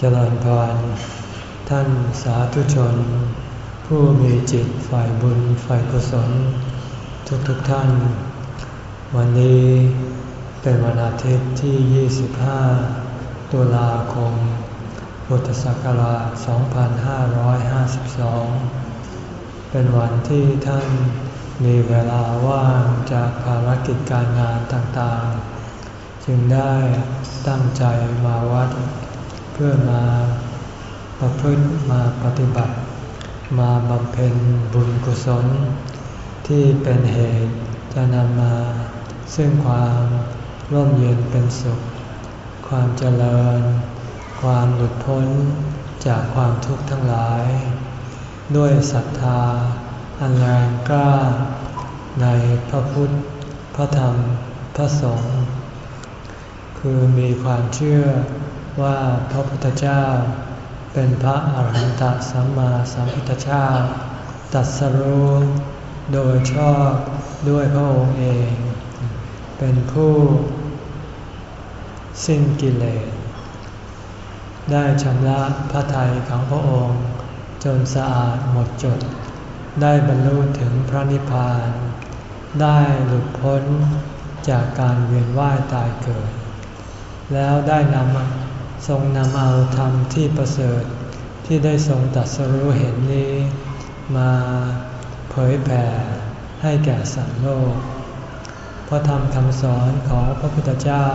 เจริญพร ท่านสาธุชน ผู้มีจิตฝ่ายบุญฝ่ายกุศล ทุกๆทท่าน วันนี้เป็นวันอาทิตย์ที่ 25 ตุลาคม พุทธศักราช 2552 เป็นวันที่ท่านมีเวลาว่างจากภารกิจการงานต่างๆ จึงได้ตั้งใจมาวัด เพื่อมาประพฤติมาปฏิบัติ มาบำเพ็ญบุญกุศล ที่เป็นเหตุจะนำมาซึ่งความร่มเย็นเป็นสุข ความเจริญ ความหลุดพ้นจากความทุกข์ทั้งหลาย ด้วยศรัทธา อันแรงกล้า ในพระพุทธ พระธรรม พระสงฆ์ คือมีความเชื่อ ว่าพระพุทธเจ้า เป็นพระอาหารหันตสัมมาสัมพุทธเจ้าตัดสรู้โดยชอบด้วยพระองค์เอง เป็นผู้สิ้นกิเลส ได้ชำระพระทัยของพระองค์ จนสะอาดหมดจด ได้บรรลุถึงพระนิพพาน ได้หลุดพ้นจากการเวียนว่ายตายเกิด แล้วได้นำ ทรงนำเอาธรรมที่ประเสริฐที่ได้ทรงตัดสรู้เห็นนี้ มาเผยแผ่ให้แก่สัตว์โลก พระธรรมคำสอนของพระพุทธเจ้า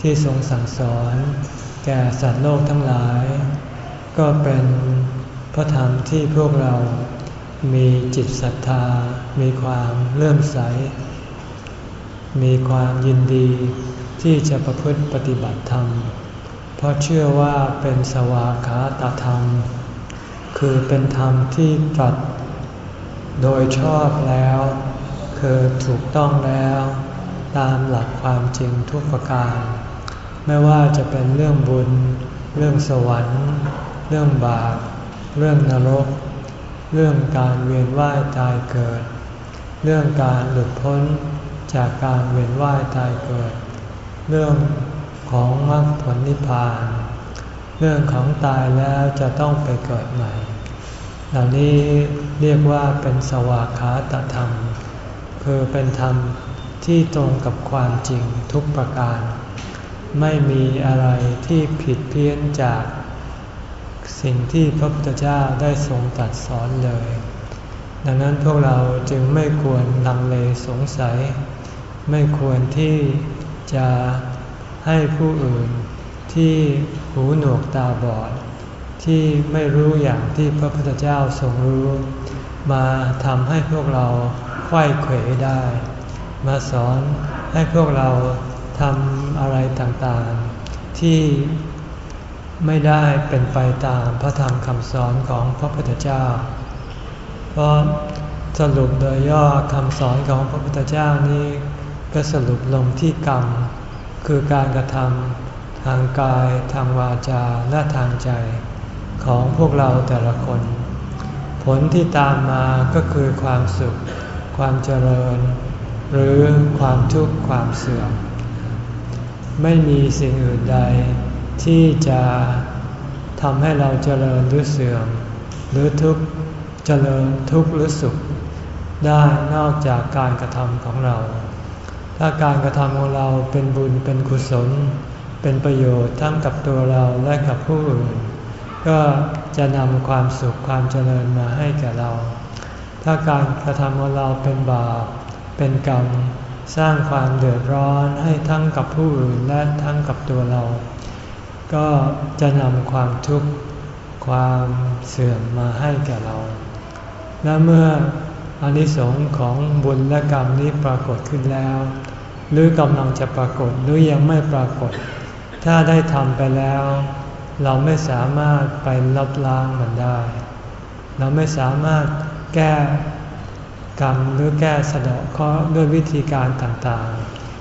ที่ทรงสั่งสอนแก่สัตว์โลกทั้งหลาย ก็เป็นพระธรรมที่พวกเรามีจิตศรัทธา มีความเลื่อมใส มีความยินดีที่จะประพฤติปฏิบัติธรรม เพราะเชื่อว่าเป็นสวากขาตธรรม คือเป็นธรรมที่ตรัสโดยชอบแล้ว คือถูกต้องแล้ว ตามหลักความจริงทุกประการ ไม่ว่าจะเป็นเรื่องบุญ เรื่องสวรรค์ เรื่องบาป เรื่องนรก เรื่องการเวียนว่ายตายเกิด เรื่องการหลุดพ้นจากการเวียนว่ายตายเกิด เรื่อง ของมรรคผลนิพพาน เรื่องของตายแล้วจะต้องไปเกิดใหม่ เหล่านี้เรียกว่าเป็นสวากขาตธรรม คือเป็นธรรมที่ตรงกับความจริงทุกประการ ไม่มีอะไรที่ผิดเพี้ยนจากสิ่งที่พระพุทธเจ้าได้ทรงตรัสสอนเลย ดังนั้นพวกเราจึงไม่ควรลังเลสงสัย ไม่ควรที่จะ ให้ผู้อื่นที่หูหนวกตาบอด ที่ไม่รู้อย่างที่พระพุทธเจ้าทรงรู้ มาทำให้พวกเราไข้เขวได้ มาสอนให้พวกเราทำอะไรต่างๆ ที่ไม่ได้เป็นไปตามพระธรรมคำสอนของพระพุทธเจ้า เพราะสรุปโดยย่อคำสอนของพระพุทธเจ้านี้ก็สรุปลงที่กรรม คือการกระทำทางกายทางวาจาและทางใจของพวกเราแต่ละคน ผลที่ตามมาก็คือความสุข ความเจริญ หรือความทุกข์ความเสื่อม ไม่มีสิ่งอื่นใด ที่จะทำให้เราเจริญหรือเสื่อม หรือทุกข์เจริญทุกข์หรือสุข ได้นอกจากการกระทำของเรา ถ้าการกระทำของเราเป็นบุญเป็นกุศล เป็นประโยชน์ทั้งกับตัวเราและกับผู้อื่น ก็จะนำความสุขความเจริญมาให้แก่เรา ถ้าการกระทำของเราเป็นบาป เป็นกรรม สร้างความเดือดร้อนให้ทั้งกับผู้อื่นและทั้งกับตัวเรา ก็จะนำความทุกข์ความเสื่อมมาให้แก่เรา และเมื่ออนิสงส์ของบุญและกรรมนี้ปรากฏขึ้นแล้ว หรือกำลังจะปรากฏหรือยังไม่ปรากฏ ถ้าได้ทำไปแล้ว เราไม่สามารถไปลบล้างมันได้ เราไม่สามารถแก้กรรมหรือแก้สะดอกเคราะห์ด้วยวิธีการต่าง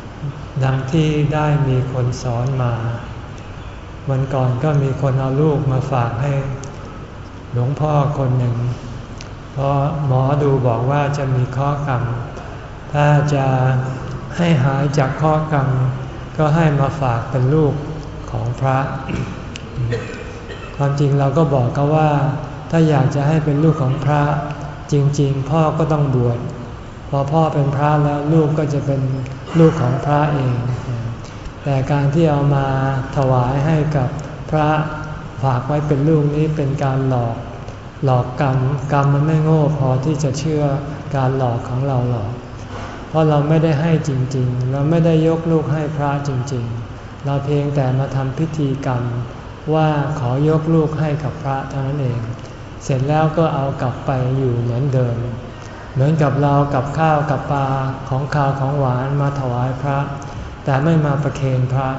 ๆ ดังที่ได้มีคนสอนมา วันก่อนก็มีคนเอาลูกมาฝากให้ หลวงพ่อคนหนึ่ง เพราะหมอดูบอกว่าจะมีข้อกรรม ถ้าจะ ให้หายจากข้อกรรม ก็ให้มาฝากเป็นลูกของพระ ความจริงเราก็บอกเขาว่า ถ้าอยากจะให้เป็นลูกของพระ จริง ๆ พ่อก็ต้องบวชพอพ่อเป็นพระแล้วลูกก็จะเป็นลูกของพระเอง แต่การที่เอามาถวายให้กับพระฝากไว้เป็นลูกนี้เป็นการหลอกหลอกกรรม กรรมมันไม่โง่พอที่จะเชื่อการหลอกของเราหรอก เพราะเราไม่ได้ให้จริงๆ เราไม่ได้ยกลูกให้พระจริงๆ เราเพียงแต่มาทำพิธีกรรมว่าขอยกลูกให้กับพระเท่านั้นเอง เสร็จแล้วก็เอากลับไปอยู่เหมือนเดิม เหมือนกับเรากับข้าวกับปลาของข้าวของหวานมาถวายพระ แต่ไม่มาประเคนพระ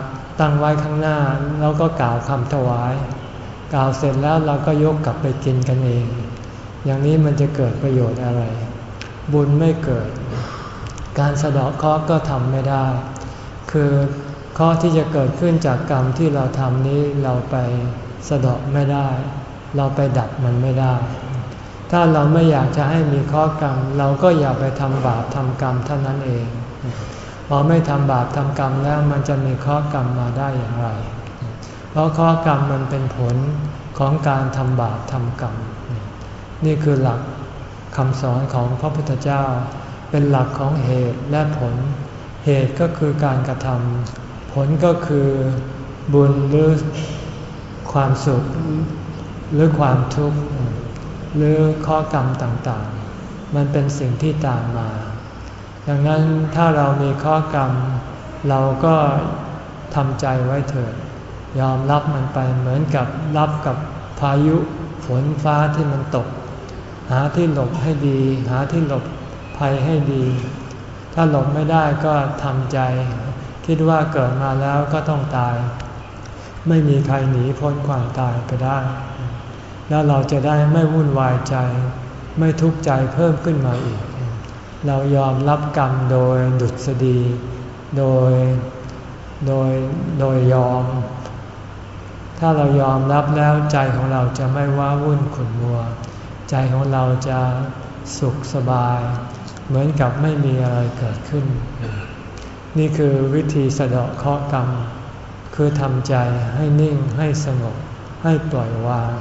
ตั้งไว้ข้างหน้าแล้วก็กล่าวคำถวาย กล่าวเสร็จแล้วเราก็ยกกลับไปกินกันเอง อย่างนี้มันจะเกิดประโยชน์อะไร บุญไม่เกิด การสะดอกเคราะห์ก็ทำไม่ได้ คือข้อที่จะเกิดขึ้นจากกรรมที่เราทำนี้เราไปสะดอกไม่ได้ เราไปดับมันไม่ได้ ถ้าเราไม่อยากจะให้มีข้อกรรม เราก็อย่าไปทำบาปทำกรรมเท่านั้นเอง พอไม่ทำบาปทำกรรมแล้วมันจะมีข้อกรรมมาได้อย่างไร เพราะข้อกรรมมันเป็นผลของการทำบาปทำกรรม นี่คือหลักคำสอนของพระพุทธเจ้า เป็นหลักของเหตุและผล เหตุก็คือการกระทำผลก็คือบุญหรือความสุขหรือความทุกข์หรือข้อกรรมต่างๆ มันเป็นสิ่งที่ตามมา ดังนั้นถ้าเรามีข้อกรรม เราก็ทำใจไว้เถิด ยอมรับมันไปเหมือนกับรับกับพายุฝนฟ้าที่มันตก หาที่หลบให้ดี หาที่หลบ ภัยให้ดี ถ้าหลบไม่ได้ก็ทำใจ คิดว่าเกิดมาแล้วก็ต้องตาย ไม่มีใครหนีพ้นความตายไปได้ แล้วเราจะได้ไม่วุ่นวายใจ ไม่ทุกข์ใจเพิ่มขึ้นมาอีก เรายอมรับกรรมโดยดุษฎี โดย โดย โดยยอม ถ้าเรายอมรับแล้วใจของเราจะไม่ว้าวุ่นขุ่นมัว ใจของเราจะสุขสบาย เหมือนกับไม่มีอะไรเกิดขึ้น นี่คือวิธีสะเดาะเคราะห์กรรม คือทำใจให้นิ่งให้สงบ ให้ปล่อยวาง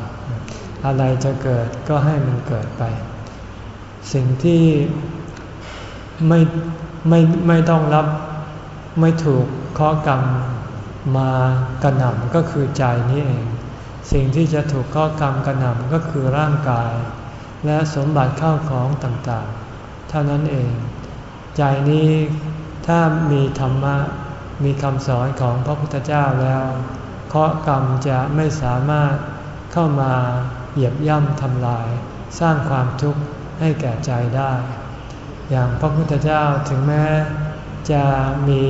อะไรจะเกิดก็ให้มันเกิดไป สิ่งที่ไม่ไม่ไม่ต้องรับไม่ถูกเคราะห์กรรมมากระหน่ำก็คือใจนี้เอง สิ่งที่จะถูกข้อกรรมกระหน่ำก็คือร่างกาย และสมบัติเข้าของต่างๆ เท่านั้นเอง ใจนี้ถ้ามีธรรมะมีคำสอนของพระพุทธเจ้าแล้วเคราะกรรมจะไม่สามารถเข้ามาเหยียบย่ำทำลาย สร้างความทุกข์ให้แก่ใจได้ อย่างพระพุทธเจ้าถึงแม้จะมี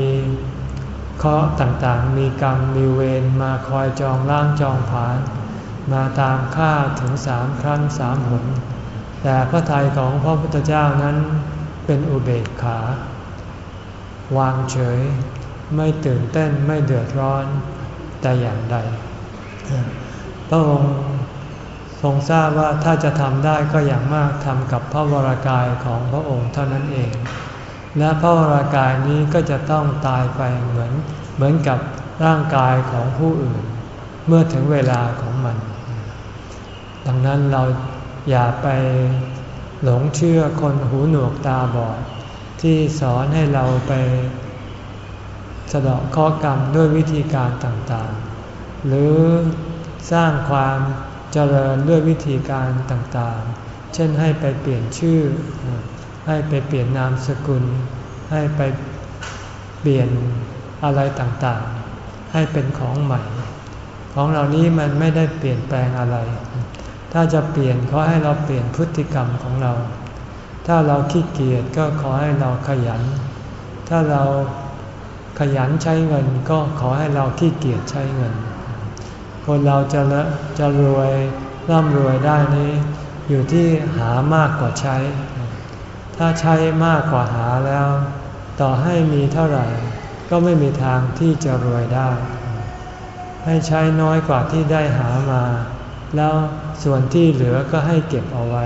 เคราะห์ต่างๆ มีกรรมมีเวรมาคอยจองล่างจองผาน มาตามฆ่าถึงสามครั้งสามหน แต่พระทัยของพระพุทธเจ้านั้นเป็นอุเบกขา วางเฉย ไม่ตื่นเต้นไม่เดือดร้อนแต่อย่างใด พระองค์ทรงทราบว่าถ้าจะทำได้ก็อย่างมากทำกับพระวรากายของพระองค์เท่านั้นเอง และพระวรากายนี้ก็จะต้องตายไปเหมือนเหมือนกับร่างกายของผู้อื่น เมื่อถึงเวลาของมัน ดังนั้นเรา อย่าไปหลงเชื่อคนหูหนวกตาบอด ที่สอนให้เราไปสะเดาะข้อกรรมด้วยวิธีการต่างๆ หรือสร้างความเจริญด้วยวิธีการต่างๆ เช่นให้ไปเปลี่ยนชื่อ ให้ไปเปลี่ยนนามสกุล ให้ไปเปลี่ยนอะไรต่างๆ ให้เป็นของใหม่ ของเหล่านี้มันไม่ได้เปลี่ยนแปลงอะไร ถ้าจะเปลี่ยนขอให้เราเปลี่ยนพฤติกรรมของเรา ถ้าเราขี้เกียจก็ขอให้เราขยัน ถ้าเราขยันใช้เงินก็ขอให้เราขี้เกียจใช้เงิน คนเราจะละจะรวยร่ำรวยได้นี้ อยู่ที่หามากกว่าใช้ ถ้าใช้มากกว่าหาแล้ว ต่อให้มีเท่าไหร่ ก็ไม่มีทางที่จะรวยได้ ให้ใช้น้อยกว่าที่ได้หามา แล้วส่วนที่เหลือก็ให้เก็บเอาไว้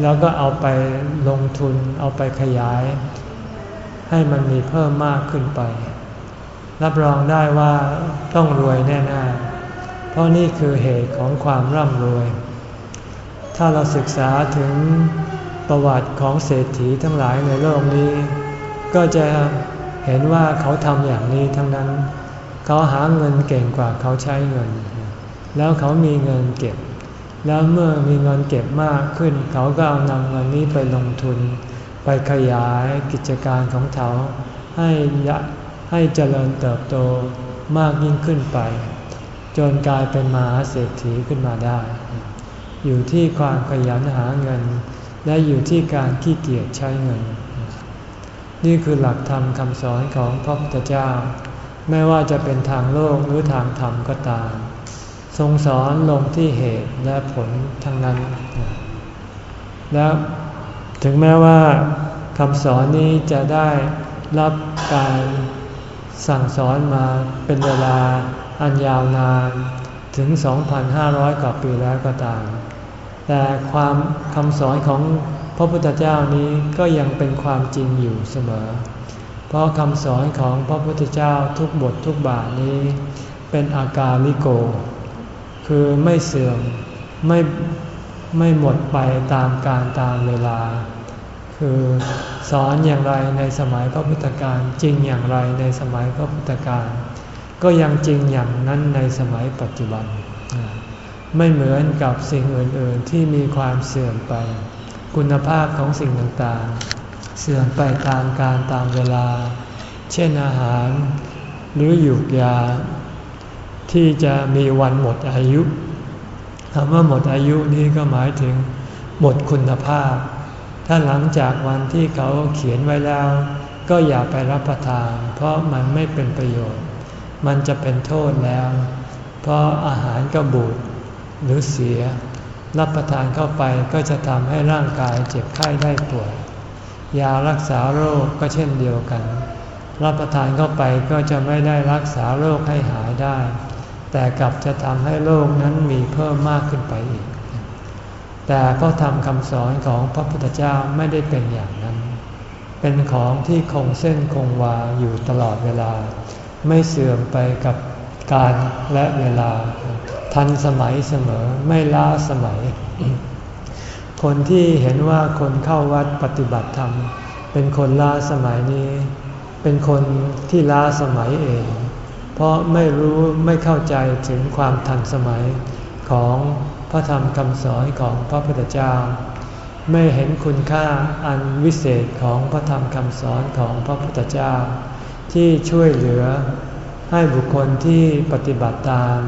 แล้วก็เอาไปลงทุนเอาไปขยาย ให้มันมีเพิ่มมากขึ้นไป รับรองได้ว่าต้องรวยแน่ๆ เพราะนี่คือเหตุของความร่ำรวย ถ้าเราศึกษาถึงประวัติของเศรษฐีทั้งหลายในโลกนี้ ก็จะเห็นว่าเขาทำอย่างนี้ทั้งนั้น เขาหาเงินเก่งกว่าเขาใช้เงิน แล้วเขามีเงินเก็บ แล้วเมื่อมีเงินเก็บมากขึ้น เขาก็เอานำเงินนี้ไปลงทุน ไปขยายกิจการของเขาให้ให้เจริญเติบโตมากยิ่งขึ้นไป จนกลายเป็นมหาเศรษฐีขึ้นมาได้ อยู่ที่ความขยันหาเงิน และอยู่ที่การขี้เกียจใช้เงิน นี่คือหลักธรรมคำสอนของพระพุทธเจ้า ไม่ว่าจะเป็นทางโลกหรือทางธรรมก็ตาม ทรงสอนลงที่เหตุและผลทั้งนั้น แล้วถึงแม้ว่าคำสอนนี้จะได้รับการสั่งสอนมาเป็นเวลาอันยาวนานถึง 2,500 กว่าปีแล้วก็ตาม แต่ความคำสอนของพระพุทธเจ้านี้ก็ยังเป็นความจริงอยู่เสมอ เพราะคำสอนของพระพุทธเจ้าทุกบททุกบาทนี้ เป็นอากาลิโก คือไม่เสื่อมไม่ไม่หมดไปตามการตามเวลา คือสอนอย่างไรในสมัยพระพุทธการจริงอย่างไรในสมัยพระพุทธการก็ยังจริงอย่างนั้นในสมัยปัจจุบัน ไม่เหมือนกับสิ่งอื่น ๆ ที่มีความเสื่อมไป คุณภาพของสิ่งต่างๆ เสื่อมไปตามการตามเวลา เช่นอาหาร หรือหยุกยา ที่จะมีวันหมดอายุคำว่าหมดอายุนี้ก็หมายถึงหมดคุณภาพ ถ้าหลังจากวันที่เขาเขียนไว้แล้ว ก็อย่าไปรับประทาน เพราะมันไม่เป็นประโยชน์ มันจะเป็นโทษแล้ว เพราะอาหารก็บูดหรือเสีย รับประทานเข้าไปก็จะทำให้ร่างกายเจ็บไข้ได้ป่วย ยารักษาโรคก็เช่นเดียวกัน รับประทานเข้าไปก็จะไม่ได้รักษาโรคให้หายได้ แต่กลับจะทำให้โรคนั้นมีเพิ่มมากขึ้นไปอีก แต่พระธรรมคำสอนของพระพุทธเจ้าไม่ได้เป็นอย่างนั้น เป็นของที่คงเส้นคงวาอยู่ตลอดเวลา ไม่เสื่อมไปกับการและเวลา ทันสมัยเสมอไม่ล้าสมัย คนที่เห็นว่าคนเข้าวัดปฏิบัติธรรม เป็นคนล้าสมัยนี้ เป็นคนที่ล้าสมัยเอง เพราะไม่รู้ไม่เข้าใจถึงความทันสมัยของพระธรรมคำสอนของพระพุทธเจ้า ไม่เห็นคุณค่าอันวิเศษของพระธรรมคำสอนของพระพุทธเจ้า ที่ช่วยเหลือให้บุคคลที่ปฏิบัติตาม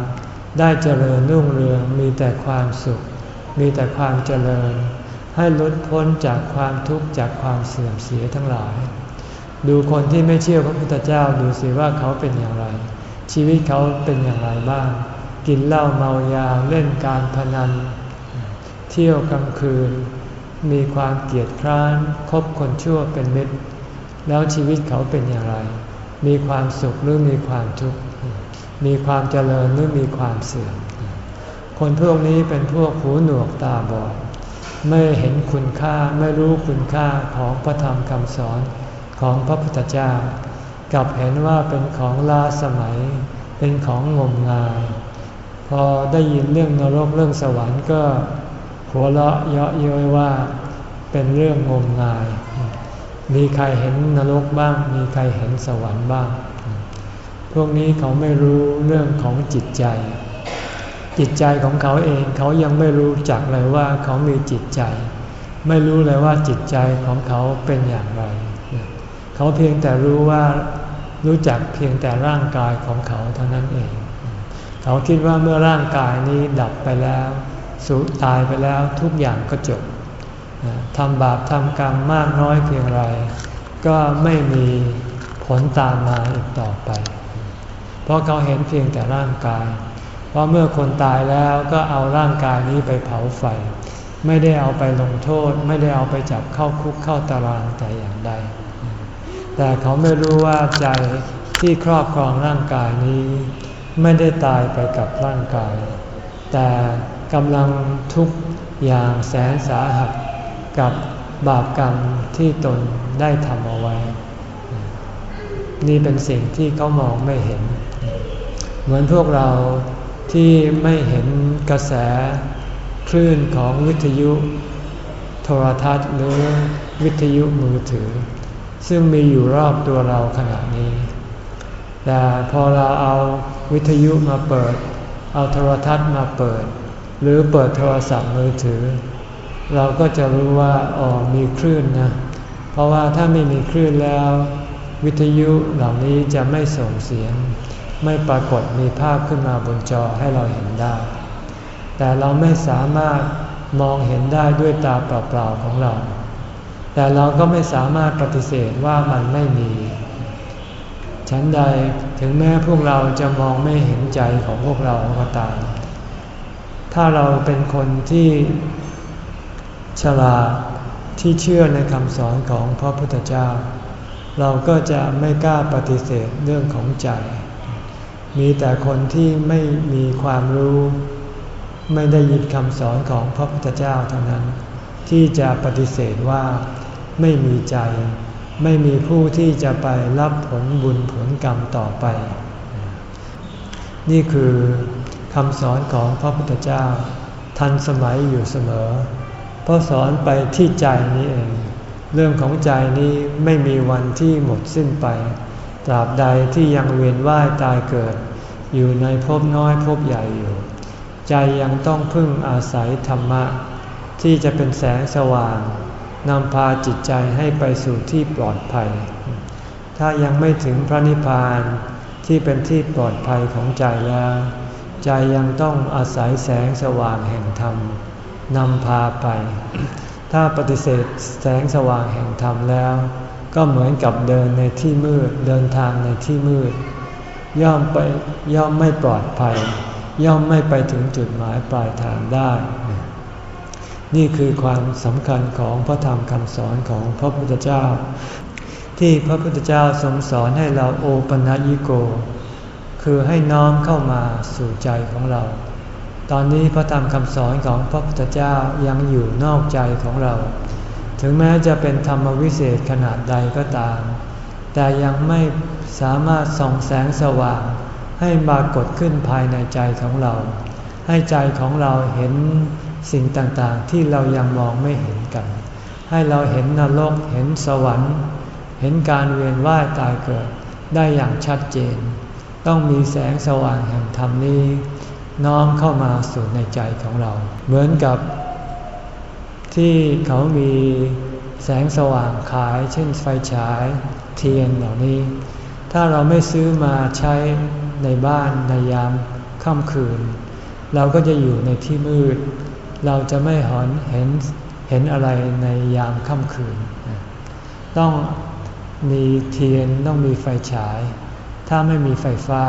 ได้เจริญรุ่งเรืองมีแต่ความสุข มีแต่ความเจริญ ให้ลดพ้นจากความทุกข์จากความเสื่อมเสียทั้งหลาย ดูคนที่ไม่เชื่อพระพุทธเจ้าดูสิว่าเขาเป็นอย่างไร ชีวิตเขาเป็นอย่างไรบ้าง กินเหล้าเมายาเล่นการพนัน เที่ยวกลางคืน มีความเกียดคร้านคบคนชั่วเป็นมิตร แล้วชีวิตเขาเป็นอย่างไร มีความสุขหรือมีความทุกข์มีความเจริญหรือมีความเสื่อมคนพวกนี้เป็นพวกหูหนวกตาบอดไม่เห็นคุณค่าไม่รู้คุณค่าของพระธรรมคำสอน ของพระพุทธเจ้ากับเห็นว่าเป็นของล้าสมัย เป็นของงมงาย พอได้ยินเรื่องนรกเรื่องสวรรค์ก็หัวเราะเยาะเย้ยว่าเป็นเรื่องงมงาย มีใครเห็นนรกบ้าง มีใครเห็นสวรรค์บ้าง พวกนี้เขาไม่รู้เรื่องของจิตใจ จิตใจของเขาเองเขายังไม่รู้จักเลยว่าเขามีจิตใจ ไม่รู้เลยว่าจิตใจของเขาเป็นอย่างไร เขาเพียงแต่รู้ว่ารู้จักเพียงแต่ร่างกายของเขาเท่านั้นเอง เขาคิดว่าเมื่อร่างกายนี้ดับไปแล้ว สูญตายไปแล้วทุกอย่างก็จบทำบาปทำกรรมมากน้อยเพียงไร ก็ไม่มีผลตามมาอีกต่อไป เพราะเขาเห็นเพียงแต่ร่างกาย เพราะเมื่อคนตายแล้วก็เอาร่างกายนี้ไปเผาไฟ ไม่ได้เอาไปลงโทษ ไม่ได้เอาไปจับเข้าคุกเข้าตารางแต่อย่างใด แต่เขาไม่รู้ว่าใจที่ครอบครองร่างกายนี้ ไม่ได้ตายไปกับร่างกาย แต่กำลังทุกอย่างแสนสาหัสกับบาปกรรมที่ตนได้ทำเอาไว้ นี่เป็นสิ่งที่เขามองไม่เห็น เหมือนพวกเราที่ไม่เห็นกระแสคลื่นของวิทยุโทรทัศน์หรือวิทยุมือถือ ซึ่งมีอยู่รอบตัวเราขณะนี้ แต่พอเราเอาวิทยุมาเปิด เอาโทรทัศน์มาเปิด หรือเปิดโทรศัพท์มือถือ เราก็จะรู้ว่าอ๋อมีคลื่นนะ เพราะว่าถ้าไม่มีคลื่นแล้ว วิทยุเหล่านี้จะไม่ส่งเสียง ไม่ปรากฏมีภาพขึ้นมาบนจอให้เราเห็นได้ แต่เราไม่สามารถมองเห็นได้ด้วยตาเปล่าๆของเรา แต่เราก็ไม่สามารถปฏิเสธว่ามันไม่มี ฉันใดถึงแม้พวกเราจะมองไม่เห็นใจของพวกเราก็ตาม ถ้าเราเป็นคนที่ฉลาดที่เชื่อในคำสอนของพระพุทธเจ้า เราก็จะไม่กล้าปฏิเสธเรื่องของใจ มีแต่คนที่ไม่มีความรู้ ไม่ได้ยินคำสอนของพระพุทธเจ้าเท่านั้น ที่จะปฏิเสธว่า ไม่มีใจ ไม่มีผู้ที่จะไปรับผลบุญผลกรรมต่อไป นี่คือคำสอนของพระพุทธเจ้า ทันสมัยอยู่เสมอ เพราะสอนไปที่ใจนี้เอง เรื่องของใจนี้ไม่มีวันที่หมดสิ้นไป ตราบใดที่ยังเวียนว่ายตายเกิด อยู่ในภพน้อยภพใหญ่อยู่ ใจยังต้องพึ่งอาศัยธรรมะ ที่จะเป็นแสงสว่าง นำพาจิตใจให้ไปสู่ที่ปลอดภัย ถ้ายังไม่ถึงพระนิพพานที่เป็นที่ปลอดภัยของใจแล้ว ใจยังต้องอาศัยแสงสว่างแห่งธรรมนำพาไป ถ้าปฏิเสธแสงสว่างแห่งธรรมแล้ว ก็เหมือนกับเดินในที่มืดเดินทางในที่มืด ย่อมไปย่อมไม่ปลอดภัย ย่อมไม่ไปถึงจุดหมายปลายทางได้ นี่คือความสำคัญของพระธรรมคำสอนของพระพุทธเจ้า ที่พระพุทธเจ้าทรงสอนให้เราโอปัญญิโก คือให้น้อมเข้ามาสู่ใจของเรา ตอนนี้พระธรรมคำสอนของพระพุทธเจ้ายังอยู่นอกใจของเรา ถึงแม้จะเป็นธรรมวิเศษขนาดใดก็ตาม แต่ยังไม่สามารถส่องแสงสว่าง ให้ปรากฏขึ้นภายในใจของเรา ให้ใจของเราเห็น สิ่งต่างๆที่เรายังมองไม่เห็นกัน ให้เราเห็นนรกเห็นสวรรค์ เห็นการเวียนว่ายตายเกิดได้อย่างชัดเจน ต้องมีแสงสว่างแห่งธรรมนี้ น้อมเข้ามาสู่ในใจของเรา เหมือนกับ ที่เขามีแสงสว่างขาย เช่นไฟฉายเทียนเหล่านี้ ถ้าเราไม่ซื้อมาใช้ในบ้านในยามค่ำคืน เราก็จะอยู่ในที่มืด เราจะไม่หอนเห็นเห็นอะไรในยามค่ำคืน ต้องมีเทียนต้องมีไฟฉาย ถ้าไม่มีไฟฟ้า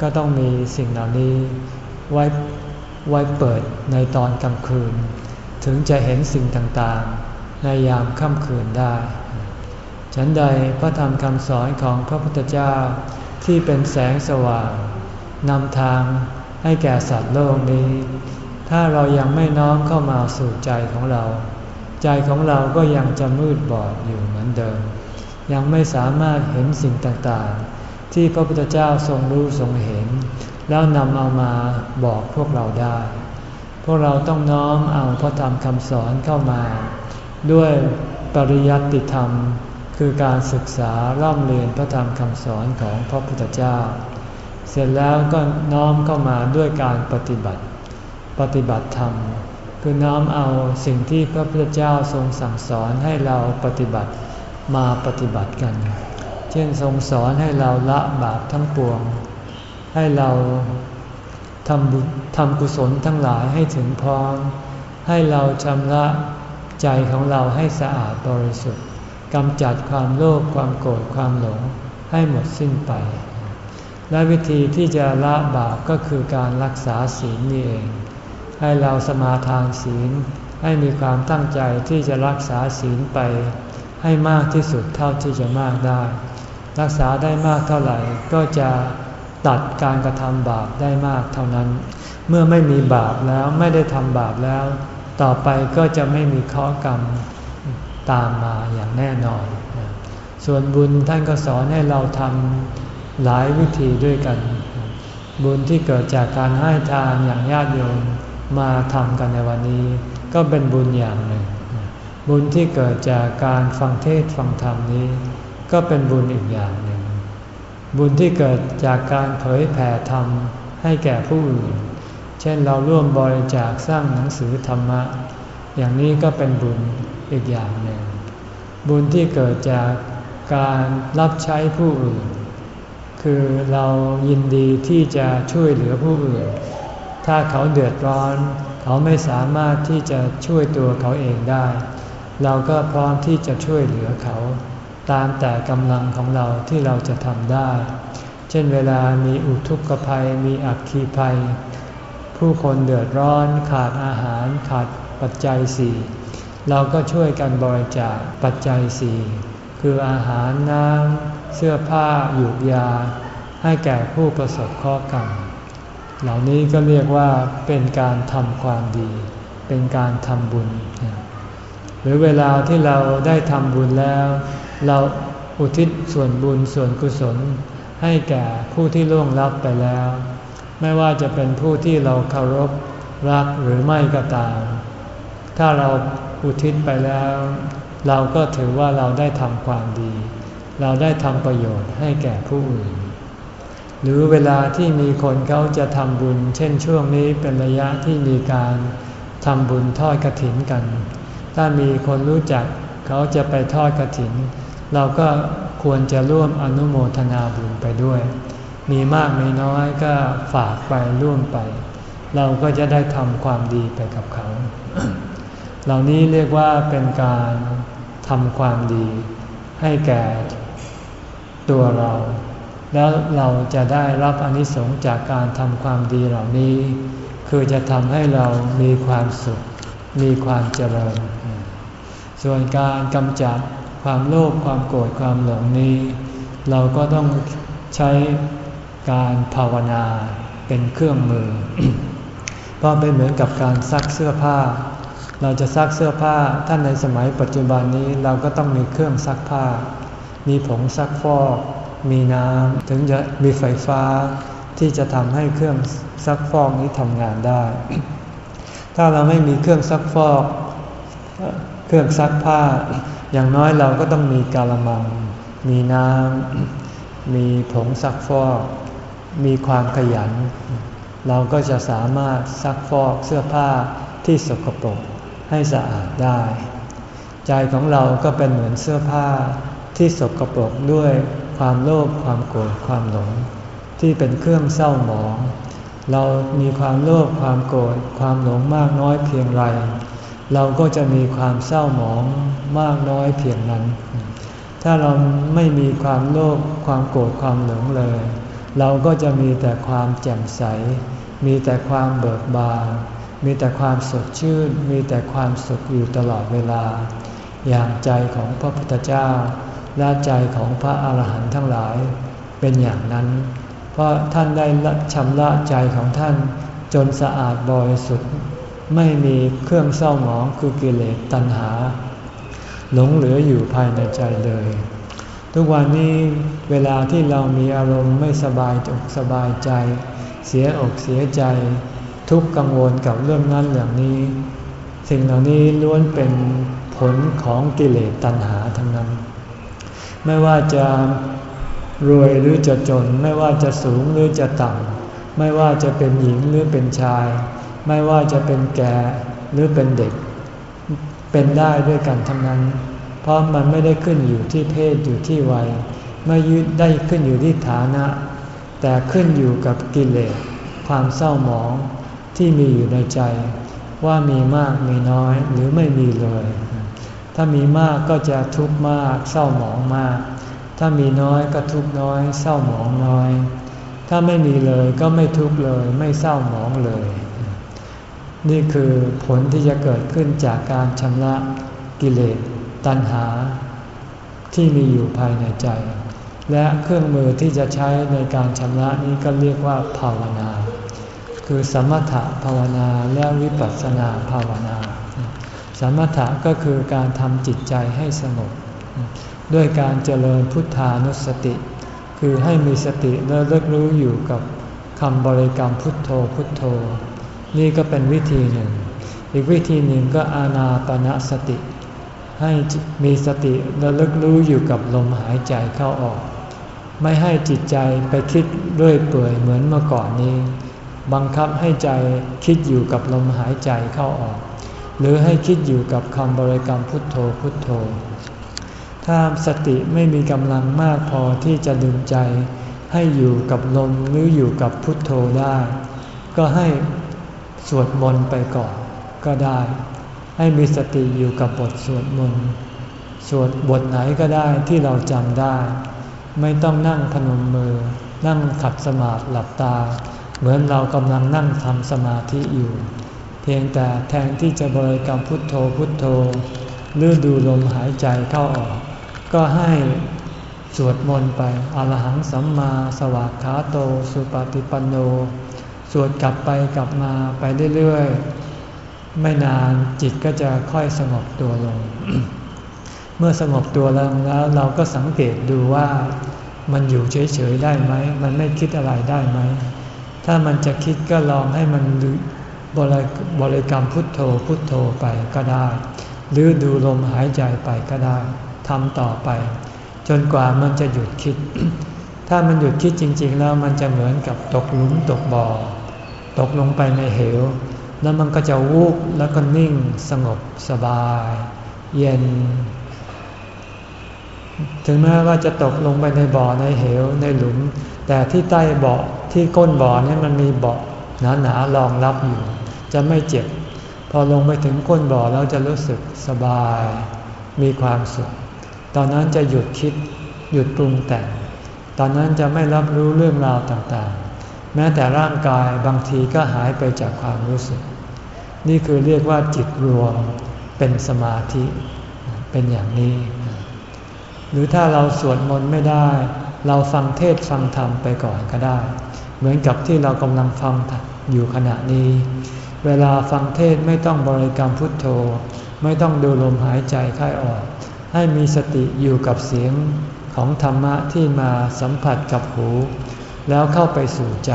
ก็ต้องมีสิ่งเหล่านี้ไว้ไว้เปิดในตอนกลางคืน ถึงจะเห็นสิ่งต่างๆ ในยามค่ำคืนได้ ฉันใดพระธรรมคำสอนของพระพุทธเจ้าที่เป็นแสงสว่างนำทางให้แก่สัตว์โลกนี้ ถ้าเรายังไม่น้อมเข้ามาสู่ใจของเรา ใจของเราก็ยังจะมืดบอดอยู่เหมือนเดิม ยังไม่สามารถเห็นสิ่งต่างๆ ที่พระพุทธเจ้าทรงรู้ทรงเห็น แล้วนำเอามาบอกพวกเราได้ พวกเราต้องน้อมเอาพระธรรมคำสอนเข้ามา ด้วยปริยัติธรรม คือการศึกษาร่ำเรียนพระธรรมคำสอนของพระพุทธเจ้า เสร็จแล้วก็น้อมเข้ามาด้วยการปฏิบัติ ปฏิบัติธรรม คือน้อมเอาสิ่งที่พระพุทธเจ้าทรงสั่งสอนให้เราปฏิบัติมาปฏิบัติกัน เช่นทรงสอนให้เราละบาปทั้งปวง ให้เราทำบุญทำกุศลทั้งหลายให้ถึงพร้อม ให้เราชำระใจของเราให้สะอาดบริสุทธิ์กำจัดความโลภความโกรธความหลงให้หมดสิ้นไป และวิธีที่จะละบาปก็คือการรักษาศีลนี่เอง ให้เราสมาทานศีล ให้มีความตั้งใจที่จะรักษาศีลไป ให้มากที่สุดเท่าที่จะมากได้ รักษาได้มากเท่าไหร่ก็จะตัดการกระทำบาปได้มากเท่านั้น เมื่อไม่มีบาปแล้วไม่ได้ทำบาปแล้ว ต่อไปก็จะไม่มีข้อกรรมตามมาอย่างแน่นอน ส่วนบุญท่านก็สอนให้เราทำหลายวิธีด้วยกัน บุญที่เกิดจากการให้ทานอย่างญาติโยม มาทำกันในวันนี้ ก็เป็นบุญอย่างหนึ่ง บุญที่เกิดจากการฟังเทศฟังธรรมนี้ ก็เป็นบุญอีกอย่างหนึ่ง บุญที่เกิดจากการเผยแผ่ธรรมให้แก่ผู้อื่น เช่นเราร่วมบริจาคสร้างหนังสือธรรมะ อย่างนี้ก็เป็นบุญอีกอย่างหนึ่ง บุญที่เกิดจากการรับใช้ผู้อื่น คือเรายินดีที่จะช่วยเหลือผู้อื่น ถ้าเขาเดือดร้อน เขาไม่สามารถที่จะช่วยตัวเขาเองได้ เราก็พร้อมที่จะช่วยเหลือเขา ตามแต่กำลังของเราที่เราจะทำได้ เช่นเวลามีอุทุกภัยมีอักคีภัย ผู้คนเดือดร้อนขาดอาหารขาดปัจจัยสี่เราก็ช่วยกันบริจาคปัจจัยสี่คืออาหารน้ำเสื้อผ้าหยูกยา ให้แก่ผู้ประสบข้อกรรม เหล่านี้ก็เรียกว่าเป็นการทำความดี เป็นการทำบุญ หรือเวลาที่เราได้ทำบุญแล้ว เราอุทิศส่วนบุญส่วนกุศล ให้แก่ผู้ที่ล่วงลับไปแล้ว ไม่ว่าจะเป็นผู้ที่เราเคารพรักหรือไม่ก็ตาม ถ้าเราอุทิศไปแล้ว เราก็ถือว่าเราได้ทำความดี เราได้ทำประโยชน์ให้แก่ผู้อื่น หรือเวลาที่มีคนเขาจะทำบุญ เช่นช่วงนี้เป็นระยะที่มีการทำบุญทอดกระถินกัน ถ้ามีคนรู้จักเขาจะไปทอดกระถิน เราก็ควรจะร่วมอนุโมทนาบุญไปด้วย มีมากมีน้อยก็ฝากไปร่วมไป เราก็จะได้ทำความดีไปกับเขา เหล่านี้เรียกว่าเป็นการทำความดี ให้แก่ตัวเรา แล้วเราจะได้รับอนิสงส์จากการทำความดีเหล่านี้ คือจะทำให้เรามีความสุข มีความเจริญ ส่วนการกำจัดความโลภความโกรธความหลงนี้ เราก็ต้องใช้การภาวนาเป็นเครื่องมือ เพราะเป็นเหมือนกับการซักเสื้อผ้า เราจะซักเสื้อผ้าท่านในสมัยปัจจุบันนี้เราก็ต้องมีเครื่องซักผ้า มีผงซักฟอก มีน้ำถึงจะมีไฟฟ้าที่จะทำให้เครื่องซักฟอกนี้ทำงานได้ ถ้าเราไม่มีเครื่องซักฟอก เครื่องซักผ้า อย่างน้อยเราก็ต้องมีกาละมัง มีน้ำมีผงซักฟอก มีความขยัน เราก็จะสามารถซักฟอกเสื้อผ้าที่สกปรกให้สะอาดได้ ใจของเราก็เป็นเหมือนเสื้อผ้าที่สกปรกด้วย ความโลภความโกรธความหลง ที่เป็นเครื่องเศร้าหมอง เรามีความโลภความโกรธความหลงมากน้อยเพียงไร เราก็จะมีความเศร้าหมองมากน้อยเพียงนั้น ถ้าเราไม่มีความโลภความโกรธความหลงเลย เราก็จะมีแต่ความแจ่มใส มีแต่ความเบิกบานมีแต่ความสดชื่น มีแต่ความสุขอยู่ตลอดเวลา อย่างใจของพระพุทธเจ้า และใจของพระอาหารหันต์ทั้งหลายเป็นอย่างนั้น เพราะท่านได้ชำระใจของท่านจนสะอาดบริสุทธิ์ไม่มีเครื่องเศร้าหมองคือกิเลสตัณหา หลงเหลืออยู่ภายในใจเลย ทุกวันนี้เวลาที่เรามีอารมณ์ไม่สบายอกสบายใจ เสียอกเสียใจ ทุกข์กังวลกับเรื่องนั้นอย่างนี้ สิ่งเหล่านี้ล้วนเป็นผลของกิเลสตัณหาทั้งนั้น ไม่ว่าจะรวยหรือจะจน ไม่ว่าจะสูงหรือจะต่ำไม่ว่าจะเป็นหญิงหรือเป็นชาย ไม่ว่าจะเป็นแก่หรือเป็นเด็ก เป็นได้ด้วยกันทั้งนั้น เพราะมันไม่ได้ขึ้นอยู่ที่เพศอยู่ที่วัย ไม่ยึดได้ขึ้นอยู่ที่ฐานะ แต่ขึ้นอยู่กับกิเลสความเศร้าหมองที่มีอยู่ในใจ ว่ามีมากมีน้อยหรือไม่มีเลย ถ้ามีมากก็จะทุกข์มากเศร้าหมองมาก ถ้ามีน้อยก็ทุกข์น้อย เศร้าหมองน้อย ถ้าไม่มีเลยก็ไม่ทุกข์เลย ไม่เศร้าหมองเลย นี่คือผลที่จะเกิดขึ้นจากการชำระกิเลสตัณหา ที่มีอยู่ภายในใจ และเครื่องมือที่จะใช้ในการชำระนี้ก็เรียกว่าภาวนา คือสมถะภาวนาและวิปัสสนาภาวนา สมถะก็คือการทำจิตใจให้สงบ ด้วยการเจริญพุทธานุสติ คือให้มีสติและเลิกรู้อยู่กับคำบริกรรมพุทโธพุทโธ นี่ก็เป็นวิธีหนึ่ง อีกวิธีหนึ่งก็อานาปณะสติ ให้มีสติระลึกรู้อยู่กับลมหายใจเข้าออก ไม่ให้จิตใจไปคิดด้วยเปื่อยเหมือนเมื่อก่อนนี้ บังคับให้ใจคิดอยู่กับลมหายใจเข้าออก หรือให้คิดอยู่กับคำบริกรรมพุทโธพุทโธ ถ้าสติไม่มีกำลังมากพอที่จะดึงใจ ให้อยู่กับลมหรืออยู่กับพุทโธได้ ก็ให้สวดมนต์ไปก่อนก็ได้ ให้มีสติอยู่กับบทสวดมนต์สวดบทไหนก็ได้ที่เราจำได้ ไม่ต้องนั่งพนมมือ นั่งขัดสมาธิหลับตา เหมือนเรากำลังนั่งทำสมาธิอยู่ เพียงแต่แทนที่จะบริกรรมพุทโธพุทโธหรือดูลมหายใจเข้าออก ก็ให้สวดมนต์ไปอรหังสัมมาสวากขาโตสุปฏิปันโน สวดกลับไปกลับมาไปเรื่อยๆ ไม่นานจิตก็จะค่อยสงบตัวลง เมื่อสงบตัวลงแล้วเราก็สังเกตดูว่ามันอยู่เฉยๆได้ไหม มันไม่คิดอะไรได้ไหม ถ้ามันจะคิดก็ลองให้มัน บริบริกรรมพุทโธพุทโธไปก็ได้ หรือดูลมหายใจไปก็ได้ทำต่อไป จนกว่ามันจะหยุดคิด ถ้ามันหยุดคิดจริง ๆ แล้วมันจะเหมือนกับตกหลุมตกบ่อตกลงไปในเหว แล้วมันก็จะวูบแล้วก็นิ่งสงบสบาย เย็น ถึงแม้ว่าจะตกลงไปในบ่อในเหวในหลุม แต่ที่ใต้เบาะที่ก้นบ่อนี่มันมีเบาะหนาๆรองรับอยู่ จะไม่เจ็บ พอลงไปถึงก้นบ่อแล้วจะรู้สึกสบาย มีความสุข ตอนนั้นจะหยุดคิด หยุดปรุงแต่ง ตอนนั้นจะไม่รับรู้เรื่องราวต่างๆ แม้แต่ร่างกายบางทีก็หายไปจากความรู้สึก นี่คือเรียกว่าจิตรวมเป็นสมาธิเป็นอย่างนี้ หรือถ้าเราสวดมนต์ไม่ได้ เราฟังเทศฟังธรรมไปก่อนก็ได้ เหมือนกับที่เรากำลังฟังอยู่ขณะนี้ เวลาฟังเทศไม่ต้องบริกรรมพุทโธ ไม่ต้องดูลมหายใจค่ายออก ให้มีสติอยู่กับเสียงของธรรมะที่มาสัมผัสกับหู แล้วเข้าไปสู่ใจ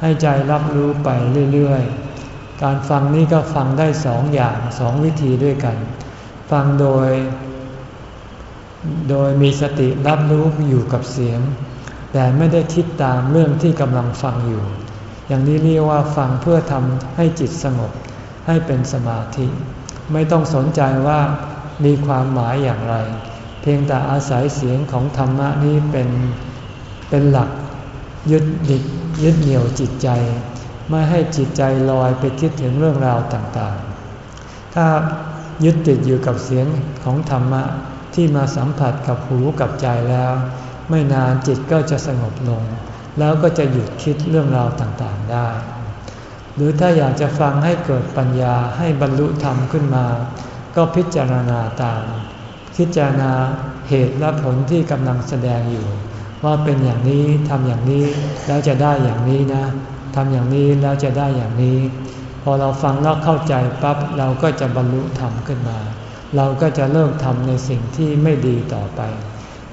ให้ใจรับรู้ไปเรื่อยๆ การฟังนี้ก็ฟังได้สองอย่างสองวิธีด้วยกัน ฟังโดย โดยมีสติรับรู้อยู่กับเสียง แต่ไม่ได้คิดตามเรื่องที่กำลังฟังอยู่ อย่างนี้เรียกว่าฟังเพื่อทำให้จิตสงบ ให้เป็นสมาธิ ไม่ต้องสนใจว่ามีความหมายอย่างไร เพียงแต่อาศัยเสียงของธรรมะนี้เป็นเป็นหลักยึดดิยึดเหนี่ยวจิตใจ ไม่ให้จิตใจลอยไปคิดถึงเรื่องราวต่างๆ ถ้ายึดติดอยู่กับเสียงของธรรมะที่มาสัมผัสกับหูกับใจแล้ว ไม่นานจิตก็จะสงบลง แล้วก็จะหยุดคิดเรื่องราวต่างๆได้ หรือถ้าอยากจะฟังให้เกิดปัญญาให้บรรลุธรรมขึ้นมา ก็พิจารณาตาม พิจารณาเหตุและผลที่กำลังแสดงอยู่ ว่าเป็นอย่างนี้ทำอย่างนี้แล้วจะได้อย่างนี้นะทำอย่างนี้แล้วจะได้อย่างนี้ พอเราฟังแล้วเข้าใจปั๊บเราก็จะบรรลุธรรมขึ้นมา เราก็จะเลิกทำในสิ่งที่ไม่ดีต่อไป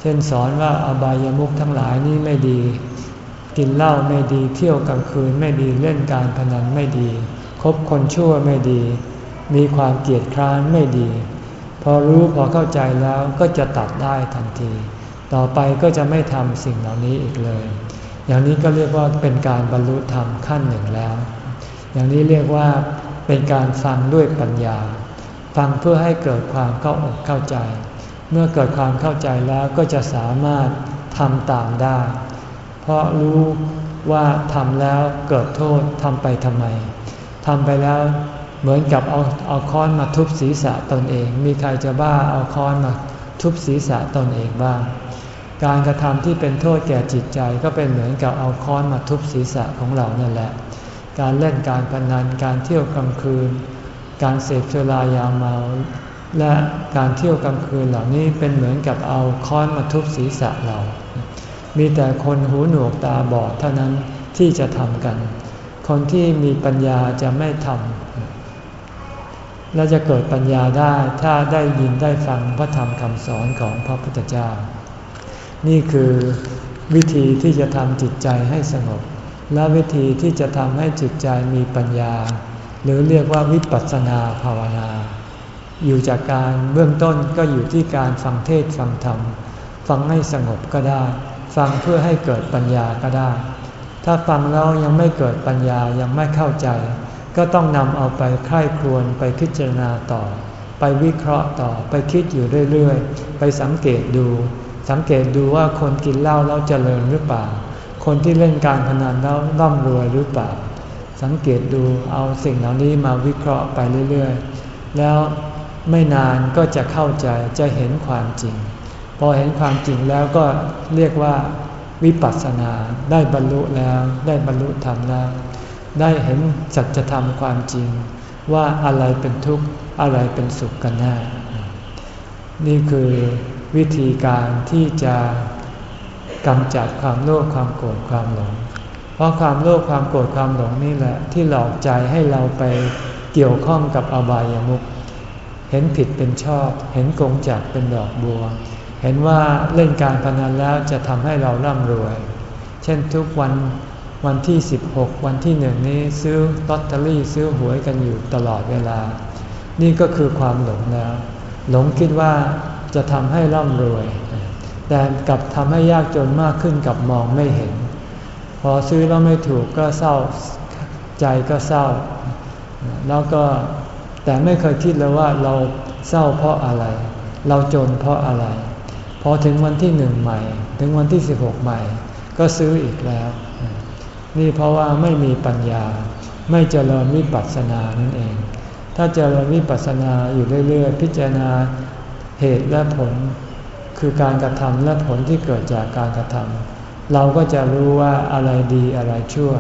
เช่นสอนว่าอบายามุขทั้งหลายนี้ไม่ดี กินเหล้าไม่ดี เที่ยวกลางคืนไม่ดีเล่นการพนันไม่ดี คบคนชั่วไม่ดี มีความเกียดคร้านไม่ดี พอรู้พอเข้าใจแล้วก็จะตัดได้ทันที ต่อไปก็จะไม่ทำสิ่งเหล่านี้อีกเลย อย่างนี้ก็เรียกว่าเป็นการบรรลุธรรมขั้นหนึ่งแล้ว อย่างนี้เรียกว่าเป็นการฟังด้วยปัญญา ฟังเพื่อให้เกิดความเข้าอกเข้าใจ เมื่อเกิดความเข้าใจแล้วก็จะสามารถทำตามได้ เพราะรู้ว่าทำแล้วเกิดโทษทำไปทำไมทำไปแล้วเหมือนกับเอาเอาค้อนมาทุบศีรษะตนเอง มีใครจะบ้าเอาค้อนมาทุบศีรษะตนเองบ้าง การกระทำที่เป็นโทษแก่จิตใจก็เป็นเหมือนกับเอาค้อนมาทุบศีรษะของเรานั่นแหละ การเล่นการพนันการเที่ยวกลางคืน การเสพสุรายาเมา และการเที่ยวกลางคืนเหล่านี้เป็นเหมือนกับเอาค้อนมาทุบศีรษะเรา มีแต่คนหูหนวกตาบอดเท่านั้นที่จะทำกัน คนที่มีปัญญาจะไม่ทำและจะเกิดปัญญาได้ถ้าได้ยินได้ฟังพระธรรมคำสอนของพระพุทธเจ้า นี่คือวิธีที่จะทำจิตใจให้สงบ และวิธีที่จะทำให้จิตใจมีปัญญา หรือเรียกว่าวิปัสสนาภาวนา อยู่จากการเบื้องต้นก็อยู่ที่การฟังเทศฟังธรรม ฟังให้สงบก็ได้ ฟังเพื่อให้เกิดปัญญาก็ได้ ถ้าฟังแล้วยังไม่เกิดปัญญายังไม่เข้าใจ ก็ต้องนำเอาไปไข้ครวนไปพิจารณาต่อ ไปวิเคราะห์ต่อไปคิดอยู่เรื่อยๆ ไปสังเกตดู สังเกตดูว่าคนกินเหล้าแล้วเจริญหรือเปล่า คนที่เล่นการพนันแล้วร่ำรวยหรือเปล่า สังเกตดูเอาสิ่งเหล่านี้มาวิเคราะห์ไปเรื่อยๆ แล้วไม่นานก็จะเข้าใจจะเห็นความจริง พอเห็นความจริงแล้วก็เรียกว่าวิปัสสนาได้บรรลุแล้ว ได้บรรลุธรรมแล้ว ได้เห็นสัจธรรมความจริง ว่าอะไรเป็นทุกข์อะไรเป็นสุขกันแน่นี่คือวิธีการที่จะกำจัดความโลภความโกรธความหลง เพราะความโลภความโกรธความหลงนี่แหละ ที่หลอกใจให้เราไปเกี่ยวข้องกับอบายามุขเห็นผิดเป็นชอบ เห็นกงจักเป็นดอกบัว เห็นว่าเล่นการพนันแล้วจะทำให้เราร่ำรวย เช่นทุกวันวันที่ 16 วันที่หนึ่งนี้ซื้อลอตเตอรี่ซื้อหวยกันอยู่ตลอดเวลา นี่ก็คือความหลงแล้ว หลงคิดว่าจะทำให้ร่ำรวย แต่กลับทำให้ยากจนมากขึ้นกับมองไม่เห็น พอซื้อแล้วไม่ถูกก็เศร้าใจก็เศร้า แล้วก็แต่ไม่เคยคิดเลยว่าเราเศร้าเพราะอะไร เราจนเพราะอะไร พอถึงวันที่หนึ่งใหม่ ถึงวันที่สิบหกใหม่ ก็ซื้ออีกแล้ว นี่เพราะว่าไม่มีปัญญา ไม่เจริญวิปัสสนานั่นเอง ถ้าเจริญวิปัสสนาอยู่เรื่อยๆ พิจารณาเหตุและผล คือการกระทำและผลที่เกิดจากการกระทำเราก็จะรู้ว่าอะไรดีอะไรชั่ว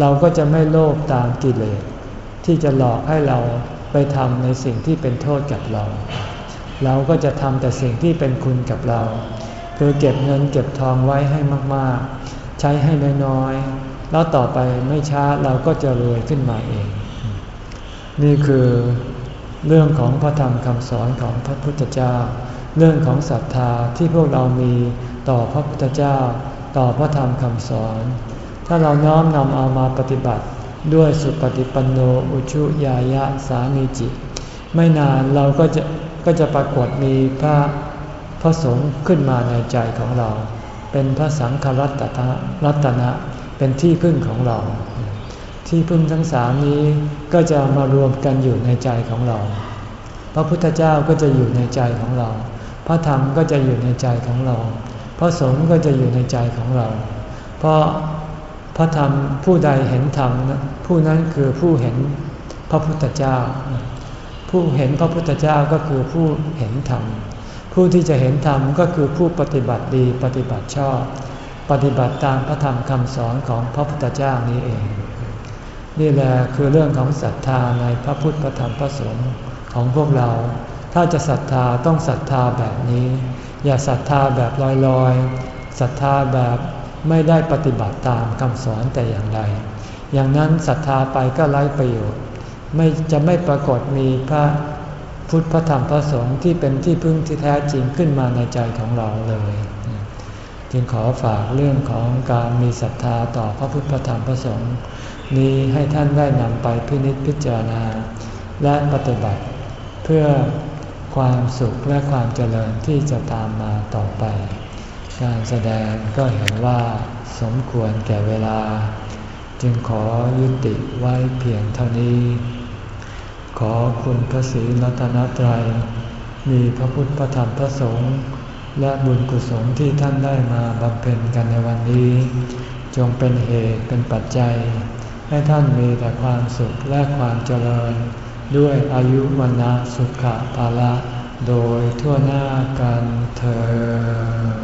เราก็จะไม่โลภตามกิเลสที่จะหลอกให้เราไปทำในสิ่งที่เป็นโทษกับเรา เราก็จะทำแต่สิ่งที่เป็นคุณกับเรา คือเก็บเงินเก็บทองไว้ให้มากๆ ใช้ให้น้อยๆ แล้วต่อไปไม่ช้าเราก็จะรวยขึ้นมาเอง นี่คือเรื่องของพระธรรมคำสอนของพระพุทธเจ้า เรื่องของศรัทธาที่พวกเรามีต่อพระพุทธเจ้า ต่อพระธรรมคำสอน ถ้าเราน้อมนำเอามาปฏิบัติด้วยสุปฏิปันโนอุชุยายะสามีจิ ไม่นานเราก็จะ ก็จะปรากฏมีพระพระสงฆ์ขึ้นมาในใจของเรา เป็นพระสังฆรัตนะรัตนะเป็นที่พึ่งของเรา ที่พึ่งทั้งสามนี้ก็จะมารวมกันอยู่ในใจของเรา พระพุทธเจ้าก็จะอยู่ในใจของเรา พระธรรมก็จะอยู่ในใจของเรา พระสงฆ์ก็จะอยู่ในใจของเรา เพราะพระธรรมผู้ใดเห็นธรรมผู้นั้นคือผู้เห็นพระพุทธเจ้า ผู้เห็นพระพุทธเจ้าก็คือผู้เห็นธรรม ผู้ที่จะเห็นธรรมก็คือผู้ปฏิบัติดีปฏิบัติชอบ ปฏิบัติตามพระธรรมคำสอนของพระพุทธเจ้านี้เอง นี่แหละคือเรื่องของศรัทธาในพระพุทธพระธรรมพระสงฆ์ของพวกเรา ถ้าจะศรัทธาต้องศรัทธาแบบนี้ อย่าศรัทธาแบบลอยๆศรัทธาแบบไม่ได้ปฏิบัติตามคำสอนแต่อย่างใดอย่างนั้นศรัทธาไปก็ไร้ประโยชน์ ไม่จะไม่ปรากฏมีพระพุทธพระธรรมพระสงฆ์ที่เป็นที่พึ่งที่แท้จริงขึ้นมาในใจของเราเลย จึงขอฝากเรื่องของการมีศรัทธาต่อพระพุทธพระธรรมพระสงฆ์นี้ให้ท่านได้นำไปพินิจพิจารณา และปฏิบัติเพื่อความสุขและความเจริญที่จะตามมาต่อไป การแสดงก็เห็นว่าสมควรแก่เวลา จึงขอยุติไว้เพียงเท่านี้ อคุณพระศรีรัตนตรัย มีพระพุทธพระธรรมพระสงฆ์และบุญกุศลที่ท่านได้มาบำเพ็ญกันในวันนี้ จงเป็นเหตุเป็นปัจจัย ให้ท่านมีแต่ความสุขและความเจริญ ด้วยอายุวันนะสุขภาละ โดยทั่วหน้ากันเธอ